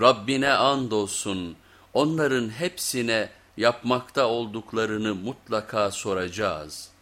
Rabbine andolsun onların hepsine yapmakta olduklarını mutlaka soracağız.''